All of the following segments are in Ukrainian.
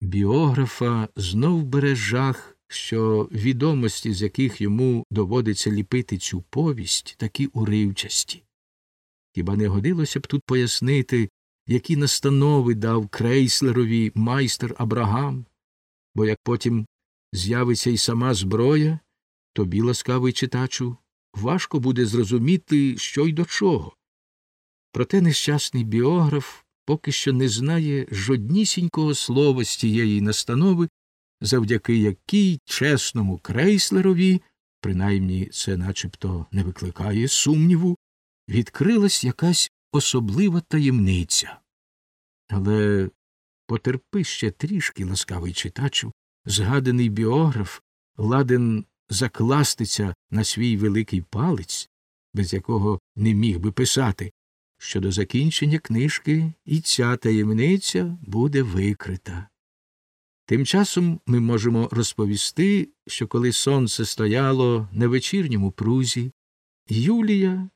Біографа знов бере жах, що відомості, з яких йому доводиться ліпити цю повість, такі уривчасті. Хіба не годилося б тут пояснити, які настанови дав крейслерові майстер Абрагам, бо як потім з'явиться й сама зброя, тобі, ласкавий читачу, важко буде зрозуміти, що й до чого. Проте нещасний біограф поки що не знає жоднісінького слова з тієї настанови, завдяки якій чесному крейслерові, принаймні це начебто не викликає сумніву, відкрилась якась особлива таємниця. Але потерпи ще трішки, ласкавий читачу, згаданий біограф ладен закластиться на свій великий палець, без якого не міг би писати, що до закінчення книжки і ця таємниця буде викрита. Тим часом ми можемо розповісти, що коли сонце стояло на вечірньому прузі, Юлія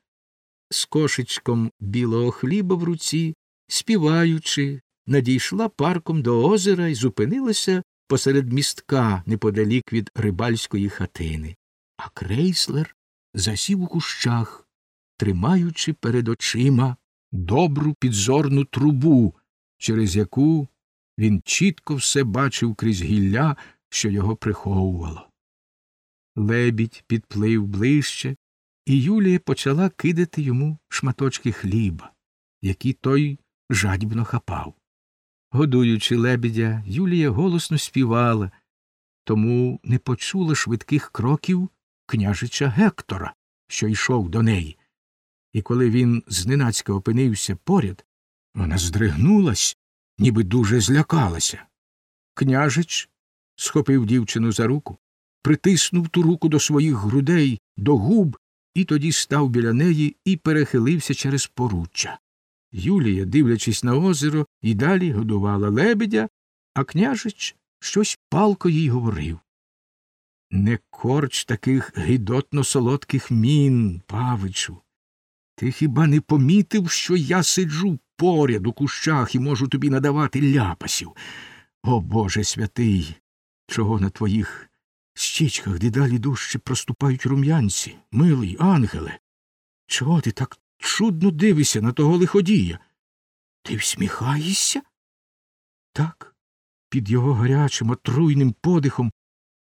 з кошечком білого хліба в руці, співаючи, надійшла парком до озера і зупинилася посеред містка неподалік від рибальської хатини, а крейслер засів у кущах, тримаючи перед очима добру підзорну трубу, через яку він чітко все бачив крізь гілля, що його приховувало. Лебідь підплив ближче, і Юлія почала кидати йому шматочки хліба, які той жадібно хапав. Годуючи лебедя, Юлія голосно співала, тому не почула швидких кроків княжича Гектора, що йшов до неї. І коли він зненацька опинився поряд, вона здригнулась, ніби дуже злякалася. Княжич схопив дівчину за руку, притиснув ту руку до своїх грудей, до губ, і тоді став біля неї і перехилився через поруччя. Юлія, дивлячись на озеро, і далі годувала лебедя, а княжич щось палко їй говорив. Не корч таких гидотно солодких мін, павичу. Ти хіба не помітив, що я сиджу поряд у кущах і можу тобі надавати ляпасів? О Боже святий, чого на твоїх щічках дедалі дужче проступають рум'янці, милий ангеле? Чого ти так чудно дивишся на того лиходія? Ти всміхаєшся? Так, під його гарячим, отруйним подихом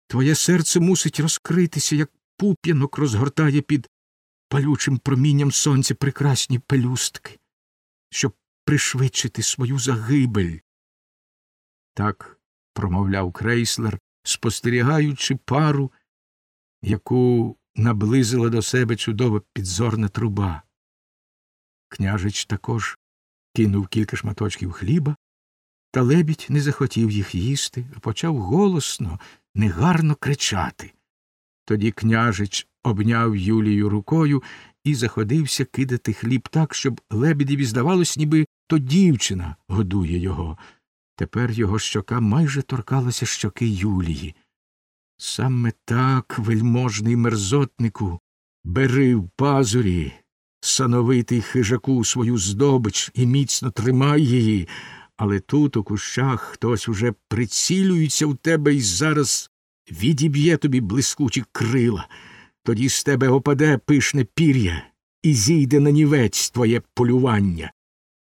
твоє серце мусить розкритися, як пуп'янок розгортає під палючим промінням сонця прекрасні пелюстки, щоб пришвидшити свою загибель. Так промовляв крейслер, спостерігаючи пару, яку наблизила до себе чудова підзорна труба. Княжич також кинув кілька шматочків хліба, та лебідь не захотів їх їсти, а почав голосно, негарно кричати. Тоді княжич обняв Юлію рукою і заходився кидати хліб так, щоб лебедеві здавалось, ніби то дівчина годує його. Тепер його щока майже торкалася щоки Юлії. Саме так, вельможний мерзотнику, бери в пазурі, сановитий хижаку свою здобич і міцно тримай її, але тут у кущах хтось уже прицілюється в тебе і зараз відіб'є тобі блискучі крила. Тоді з тебе опаде пишне пір'я і зійде на нівець твоє полювання.